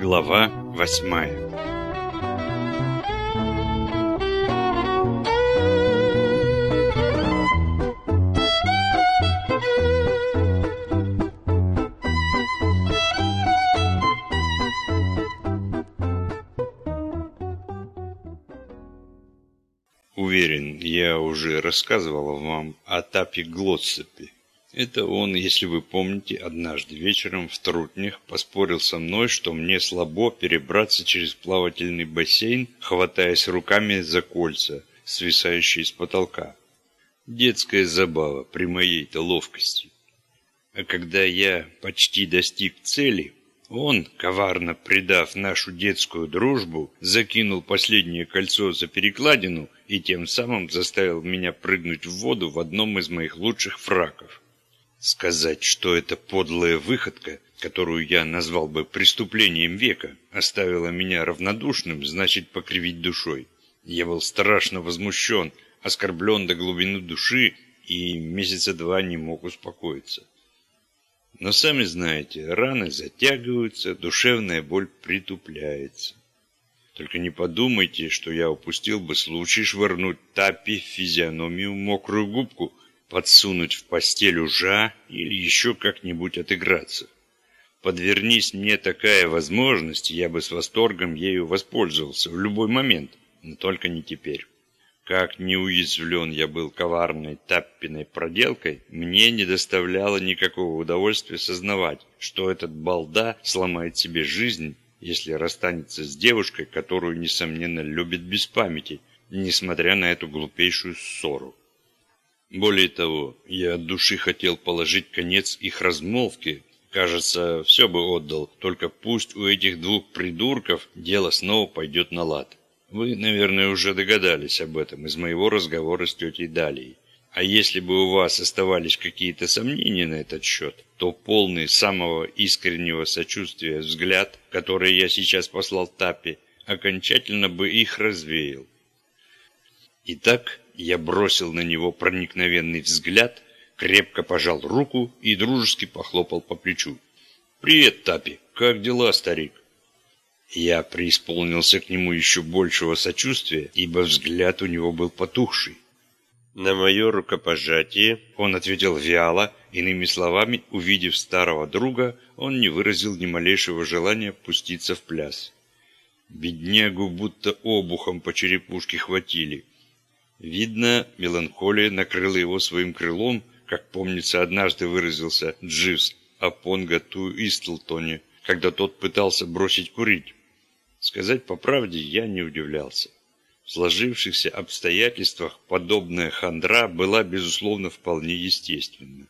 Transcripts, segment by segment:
Глава восьмая Уверен, я уже рассказывал вам о Тапе Глотсепе. Это он, если вы помните, однажды вечером в Трутнях поспорил со мной, что мне слабо перебраться через плавательный бассейн, хватаясь руками за кольца, свисающие с потолка. Детская забава при моей-то ловкости. А когда я почти достиг цели, он, коварно предав нашу детскую дружбу, закинул последнее кольцо за перекладину и тем самым заставил меня прыгнуть в воду в одном из моих лучших фраков. Сказать, что эта подлая выходка, которую я назвал бы преступлением века, оставила меня равнодушным, значит покривить душой. Я был страшно возмущен, оскорблен до глубины души и месяца два не мог успокоиться. Но сами знаете, раны затягиваются, душевная боль притупляется. Только не подумайте, что я упустил бы случай швырнуть Тапи в физиономию мокрую губку – подсунуть в постель ужа или еще как-нибудь отыграться. Подвернись мне такая возможность, я бы с восторгом ею воспользовался в любой момент, но только не теперь. Как неуязвлен я был коварной таппиной проделкой, мне не доставляло никакого удовольствия сознавать, что этот балда сломает себе жизнь, если расстанется с девушкой, которую, несомненно, любит без памяти, несмотря на эту глупейшую ссору. Более того, я от души хотел положить конец их размолвке. Кажется, все бы отдал, только пусть у этих двух придурков дело снова пойдет на лад. Вы, наверное, уже догадались об этом из моего разговора с тетей Далией. А если бы у вас оставались какие-то сомнения на этот счет, то полный самого искреннего сочувствия взгляд, который я сейчас послал Тапе, окончательно бы их развеял. Итак, я бросил на него проникновенный взгляд, крепко пожал руку и дружески похлопал по плечу. «Привет, Тапи! Как дела, старик?» Я преисполнился к нему еще большего сочувствия, ибо взгляд у него был потухший. На мое рукопожатие он ответил вяло, иными словами, увидев старого друга, он не выразил ни малейшего желания пуститься в пляс. Беднягу будто обухом по черепушке хватили. Видно, меланхолия накрыла его своим крылом, как помнится однажды выразился Дживс о Понга Ту Истлтоне, когда тот пытался бросить курить. Сказать по правде, я не удивлялся. В сложившихся обстоятельствах подобная хандра была, безусловно, вполне естественна.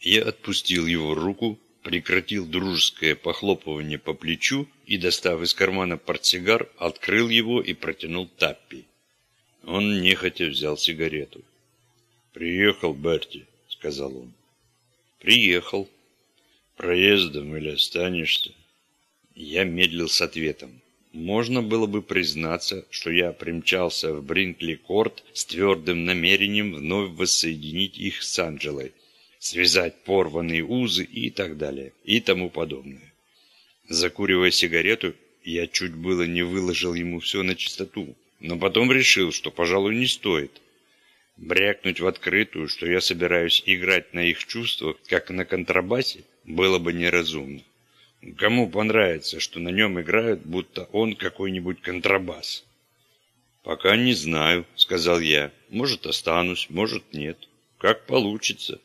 Я отпустил его руку, прекратил дружеское похлопывание по плечу и, достав из кармана портсигар, открыл его и протянул Таппи. Он нехотя взял сигарету. «Приехал, Берти», — сказал он. «Приехал. Проездом или останешься?» Я медлил с ответом. Можно было бы признаться, что я примчался в Бринкли-Корт с твердым намерением вновь воссоединить их с Анджелой, связать порванные узы и так далее, и тому подобное. Закуривая сигарету, я чуть было не выложил ему все на чистоту но потом решил, что, пожалуй, не стоит. Брякнуть в открытую, что я собираюсь играть на их чувствах, как на контрабасе, было бы неразумно. Кому понравится, что на нем играют, будто он какой-нибудь контрабас? «Пока не знаю», — сказал я. «Может, останусь, может, нет. Как получится».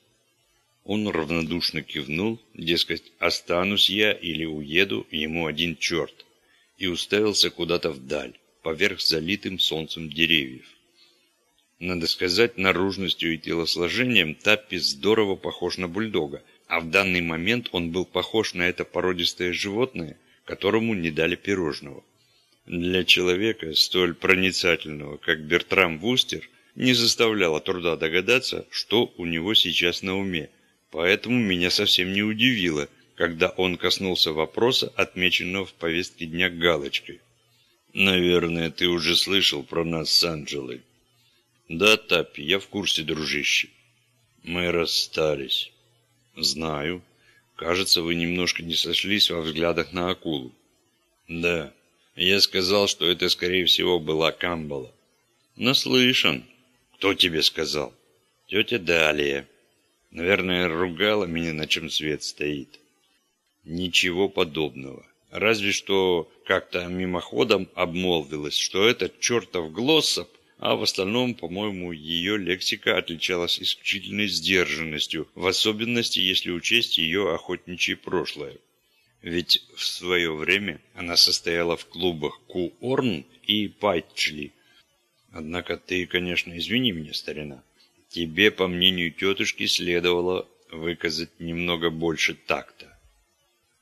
Он равнодушно кивнул, дескать, останусь я или уеду, ему один черт, и уставился куда-то вдаль поверх залитым солнцем деревьев. Надо сказать, наружностью и телосложением Таппи здорово похож на бульдога, а в данный момент он был похож на это породистое животное, которому не дали пирожного. Для человека, столь проницательного, как Бертрам Вустер, не заставляло труда догадаться, что у него сейчас на уме, поэтому меня совсем не удивило, когда он коснулся вопроса, отмеченного в повестке дня галочкой. Наверное, ты уже слышал про нас с Анджелой. Да, Тапи, я в курсе, дружище. Мы расстались. Знаю. Кажется, вы немножко не сошлись во взглядах на акулу. Да. Я сказал, что это, скорее всего, была Камбала. Наслышан. Кто тебе сказал? Тетя Далия. Наверное, ругала меня, на чем свет стоит. Ничего подобного. Разве что как-то мимоходом обмолвилась, что этот чертов Глоссоп, а в остальном, по-моему, ее лексика отличалась исключительной сдержанностью, в особенности, если учесть ее охотничье прошлое. Ведь в свое время она состояла в клубах Ку-Орн и Пайтчли. Однако ты, конечно, извини меня, старина. Тебе, по мнению тетушки, следовало выказать немного больше такта.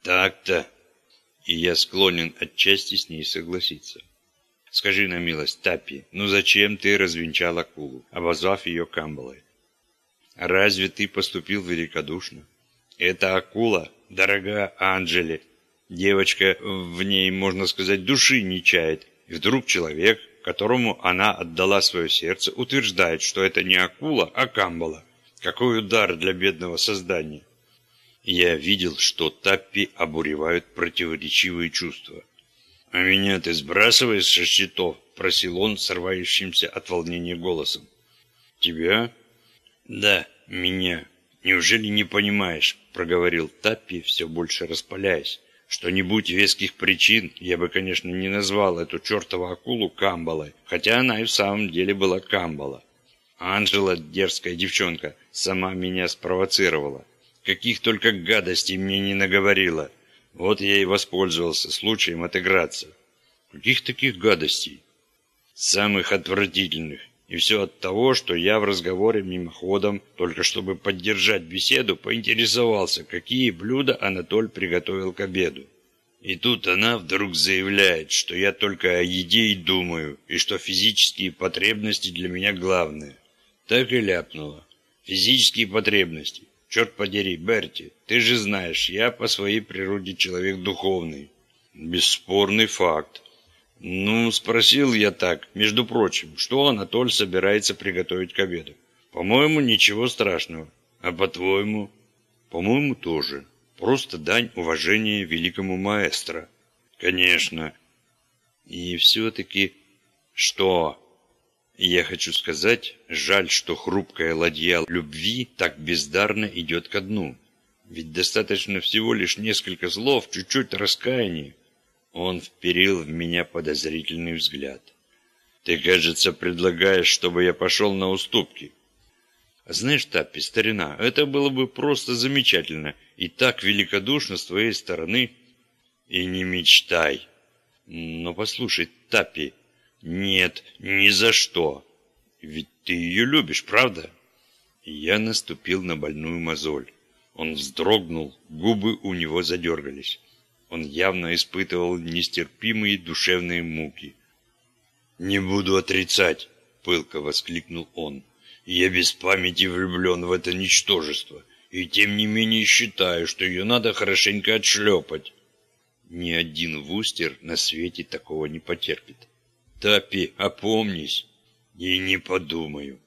Так-то. И я склонен отчасти с ней согласиться. Скажи на милость, Тапи, ну зачем ты развенчал акулу, обозвав ее камбалой? Разве ты поступил великодушно? Эта акула, дорога Анджели. Девочка в ней, можно сказать, души не чает. И вдруг человек, которому она отдала свое сердце, утверждает, что это не акула, а камбала. Какой удар для бедного создания! Я видел, что Таппи обуревают противоречивые чувства. «А меня ты сбрасываешь со счетов?» – просил он, срывающимся от волнения голосом. «Тебя?» «Да, меня. Неужели не понимаешь?» – проговорил Таппи, все больше распаляясь. «Что не будь веских причин, я бы, конечно, не назвал эту чертову акулу Камбалой, хотя она и в самом деле была Камбала. Анжела, дерзкая девчонка, сама меня спровоцировала. Каких только гадостей мне не наговорила. Вот я и воспользовался случаем отыграться. Каких таких гадостей? Самых отвратительных. И все от того, что я в разговоре мимоходом, только чтобы поддержать беседу, поинтересовался, какие блюда Анатоль приготовил к обеду. И тут она вдруг заявляет, что я только о еде и думаю, и что физические потребности для меня главное. Так и ляпнула. Физические потребности. Черт подери, Берти, ты же знаешь, я по своей природе человек духовный. Бесспорный факт. Ну, спросил я так, между прочим, что Анатоль собирается приготовить к обеду. По-моему, ничего страшного. А по-твоему? По-моему, тоже. Просто дань уважения великому маэстро. Конечно. И все-таки... Что? Я хочу сказать, жаль, что хрупкая ладья любви так бездарно идет ко дну. Ведь достаточно всего лишь несколько слов, чуть-чуть раскаяния. Он вперил в меня подозрительный взгляд. «Ты, кажется, предлагаешь, чтобы я пошел на уступки». «Знаешь, Таппи, старина, это было бы просто замечательно и так великодушно с твоей стороны». «И не мечтай». «Но послушай, Таппи, «Нет, ни за что. Ведь ты ее любишь, правда?» Я наступил на больную мозоль. Он вздрогнул, губы у него задергались. Он явно испытывал нестерпимые душевные муки. «Не буду отрицать!» — пылко воскликнул он. «Я без памяти влюблен в это ничтожество, и тем не менее считаю, что ее надо хорошенько отшлепать». Ни один вустер на свете такого не потерпит. Тапи, опомнись. И не подумаю.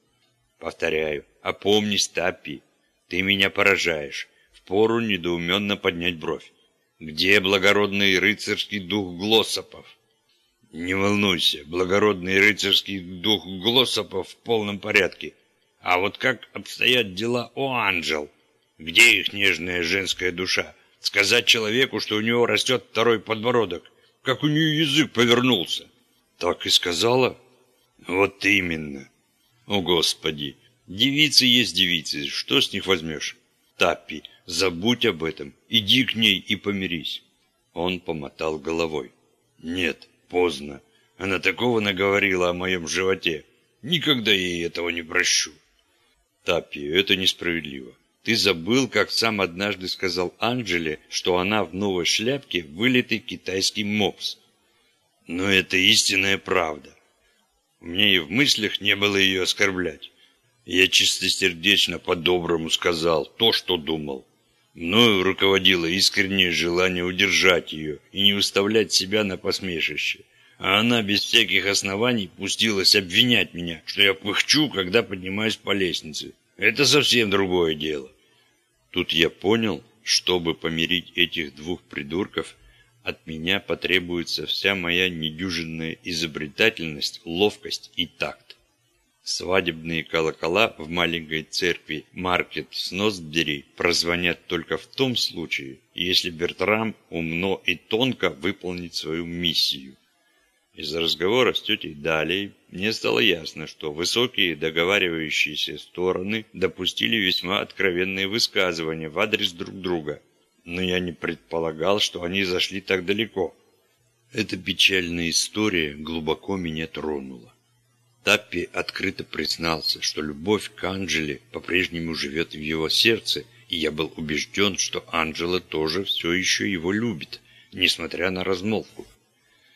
Повторяю, опомнись, Тапи. Ты меня поражаешь. Впору недоуменно поднять бровь. Где благородный рыцарский дух Глоссопов? Не волнуйся, благородный рыцарский дух Глоссопов в полном порядке. А вот как обстоят дела у Анжел? Где их нежная женская душа? Сказать человеку, что у него растет второй подбородок, как у нее язык повернулся. Так и сказала? Вот именно. О, Господи! Девицы есть девицы, что с них возьмешь? Таппи, забудь об этом, иди к ней и помирись. Он помотал головой. Нет, поздно. Она такого наговорила о моем животе. Никогда ей этого не прощу. Таппи, это несправедливо. Ты забыл, как сам однажды сказал Анджеле, что она в новой шляпке вылитый китайский мопс. Но это истинная правда. Меня и в мыслях не было ее оскорблять. Я чистосердечно по-доброму сказал то, что думал. Мною руководило искреннее желание удержать ее и не выставлять себя на посмешище. А она без всяких оснований пустилась обвинять меня, что я пыхчу, когда поднимаюсь по лестнице. Это совсем другое дело. Тут я понял, чтобы помирить этих двух придурков, От меня потребуется вся моя недюжинная изобретательность, ловкость и такт. Свадебные колокола в маленькой церкви Маркет с Носбери прозвонят только в том случае, если Бертрам умно и тонко выполнит свою миссию. Из разговора с тетей Далей мне стало ясно, что высокие договаривающиеся стороны допустили весьма откровенные высказывания в адрес друг друга, но я не предполагал, что они зашли так далеко. Эта печальная история глубоко меня тронула. Таппи открыто признался, что любовь к Анджеле по-прежнему живет в его сердце, и я был убежден, что Анджела тоже все еще его любит, несмотря на размолвку.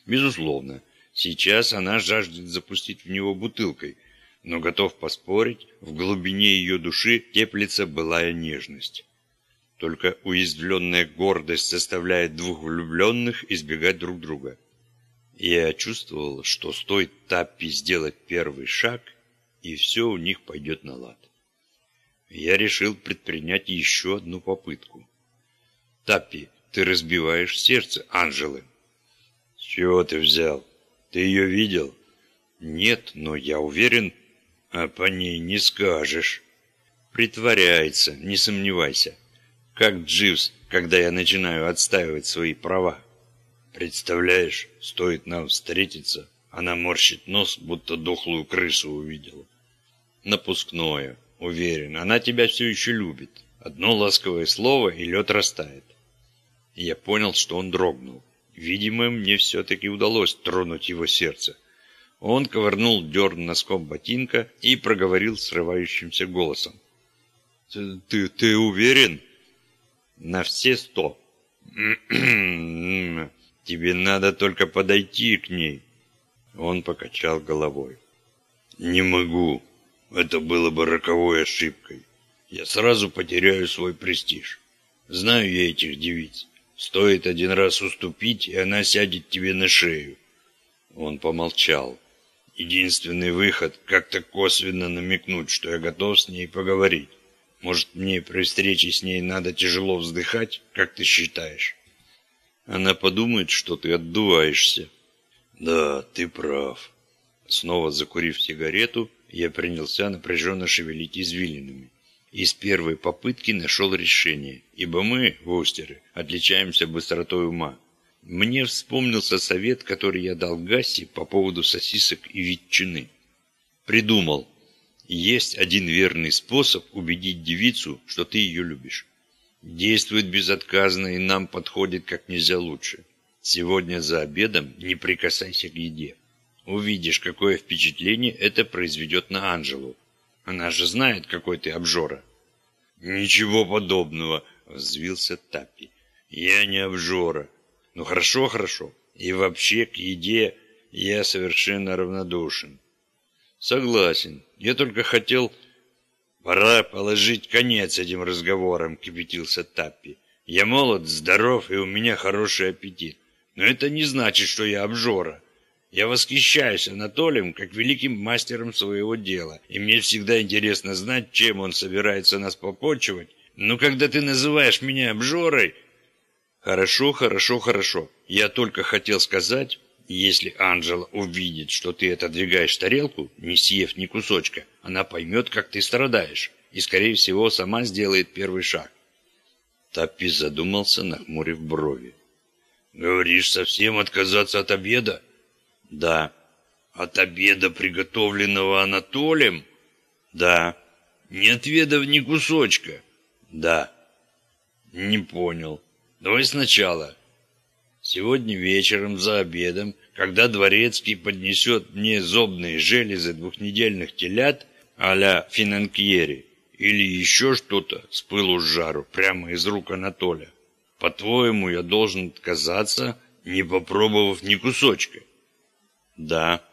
Безусловно, сейчас она жаждет запустить в него бутылкой, но готов поспорить, в глубине ее души теплится былая нежность. Только уязвленная гордость заставляет двух влюбленных избегать друг друга. Я чувствовал, что стоит Таппи сделать первый шаг, и все у них пойдет на лад. Я решил предпринять еще одну попытку. «Таппи, ты разбиваешь сердце Анжелы». «С чего ты взял? Ты ее видел?» «Нет, но я уверен...» «А по ней не скажешь». «Притворяется, не сомневайся. Как Дживс, когда я начинаю отстаивать свои права». Представляешь, стоит нам встретиться, она морщит нос, будто дохлую крысу увидела. Напускное, уверен, она тебя все еще любит. Одно ласковое слово, и лед растает. я понял, что он дрогнул. Видимо, мне все-таки удалось тронуть его сердце. Он ковырнул дерн носком ботинка и проговорил срывающимся голосом. «Ты, ты, ты уверен?» «На все сто». Тебе надо только подойти к ней. Он покачал головой. Не могу. Это было бы роковой ошибкой. Я сразу потеряю свой престиж. Знаю я этих девиц. Стоит один раз уступить, и она сядет тебе на шею. Он помолчал. Единственный выход — как-то косвенно намекнуть, что я готов с ней поговорить. Может, мне при встрече с ней надо тяжело вздыхать, как ты считаешь? Она подумает, что ты отдуваешься. Да, ты прав. Снова закурив сигарету, я принялся напряженно шевелить извилинами. И с первой попытки нашел решение, ибо мы, вустеры, отличаемся быстротой ума. Мне вспомнился совет, который я дал Гасси по поводу сосисок и ветчины. Придумал. Есть один верный способ убедить девицу, что ты ее любишь. Действует безотказно и нам подходит как нельзя лучше. Сегодня за обедом не прикасайся к еде. Увидишь, какое впечатление это произведет на Анжелу. Она же знает, какой ты обжора. Ничего подобного, взвился Таппи. Я не обжора. Ну хорошо, хорошо. И вообще к еде я совершенно равнодушен. Согласен. Я только хотел «Пора положить конец этим разговорам», — кипятился Таппи. «Я молод, здоров, и у меня хороший аппетит. Но это не значит, что я обжора. Я восхищаюсь Анатолием как великим мастером своего дела, и мне всегда интересно знать, чем он собирается нас попочивать. Но когда ты называешь меня обжорой...» «Хорошо, хорошо, хорошо. Я только хотел сказать, если Анжела увидит, что ты отодвигаешь тарелку, не съев ни кусочка, она поймет, как ты страдаешь, и, скорее всего, сама сделает первый шаг. Таппи задумался, нахмурив брови. «Говоришь, совсем отказаться от обеда?» «Да». «От обеда, приготовленного Анатолием?» «Да». «Не отведав ни кусочка?» «Да». «Не понял. Давай сначала. Сегодня вечером за обедом, когда дворецкий поднесет мне зобные железы двухнедельных телят а-ля финанкьери или еще что-то с пылу с жару прямо из рук Анатолия, по-твоему, я должен отказаться, не попробовав ни кусочка? Да.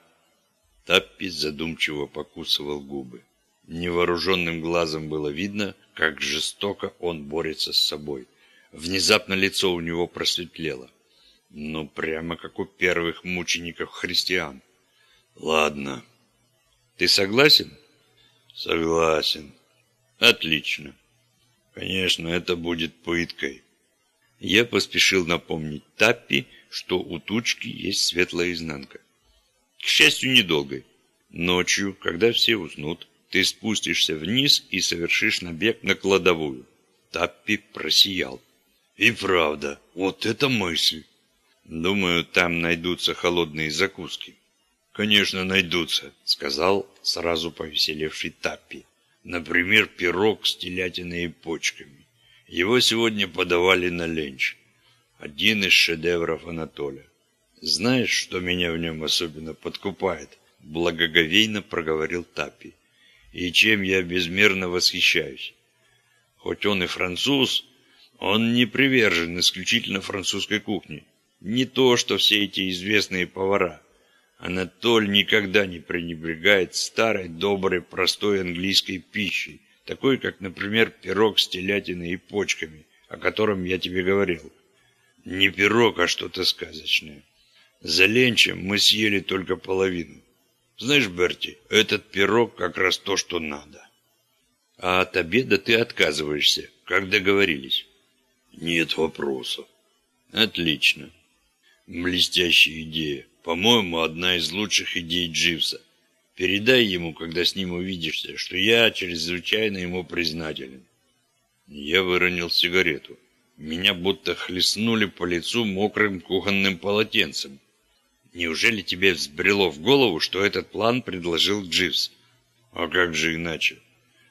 Таппи задумчиво покусывал губы. Невооруженным глазом было видно, как жестоко он борется с собой. Внезапно лицо у него просветлело. Ну, прямо как у первых мучеников христиан. Ладно. Ты согласен? Согласен. Отлично. Конечно, это будет пыткой. Я поспешил напомнить Таппи, что у тучки есть светлая изнанка. К счастью, недолгой. Ночью, когда все уснут, ты спустишься вниз и совершишь набег на кладовую. Таппи просиял. И правда, вот это мысль. Думаю, там найдутся холодные закуски. Конечно, найдутся, сказал сразу повеселевший Таппи. Например, пирог с телятиной и почками. Его сегодня подавали на ленч. Один из шедевров Анатолия. Знаешь, что меня в нем особенно подкупает? Благоговейно проговорил Таппи. И чем я безмерно восхищаюсь. Хоть он и француз, он не привержен исключительно французской кухне. Не то, что все эти известные повара. Анатоль никогда не пренебрегает старой, доброй, простой английской пищей, такой, как, например, пирог с телятиной и почками, о котором я тебе говорил. Не пирог, а что-то сказочное. За ленчем мы съели только половину. Знаешь, Берти, этот пирог как раз то, что надо. А от обеда ты отказываешься, как договорились? Нет вопросов. Отлично. Блестящая идея. По-моему, одна из лучших идей Дживса. Передай ему, когда с ним увидишься, что я чрезвычайно ему признателен. Я выронил сигарету. Меня будто хлестнули по лицу мокрым кухонным полотенцем. Неужели тебе взбрело в голову, что этот план предложил Дживс? А как же иначе?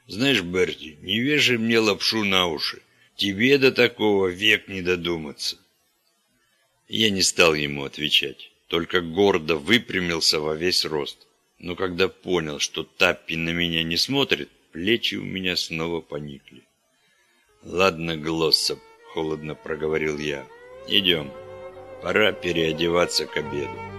Знаешь, Берти, не вешай мне лапшу на уши. Тебе до такого век не додуматься. Я не стал ему отвечать, только гордо выпрямился во весь рост. Но когда понял, что Таппи на меня не смотрит, плечи у меня снова поникли. «Ладно, Глоссоп», — холодно проговорил я, — «идем, пора переодеваться к обеду».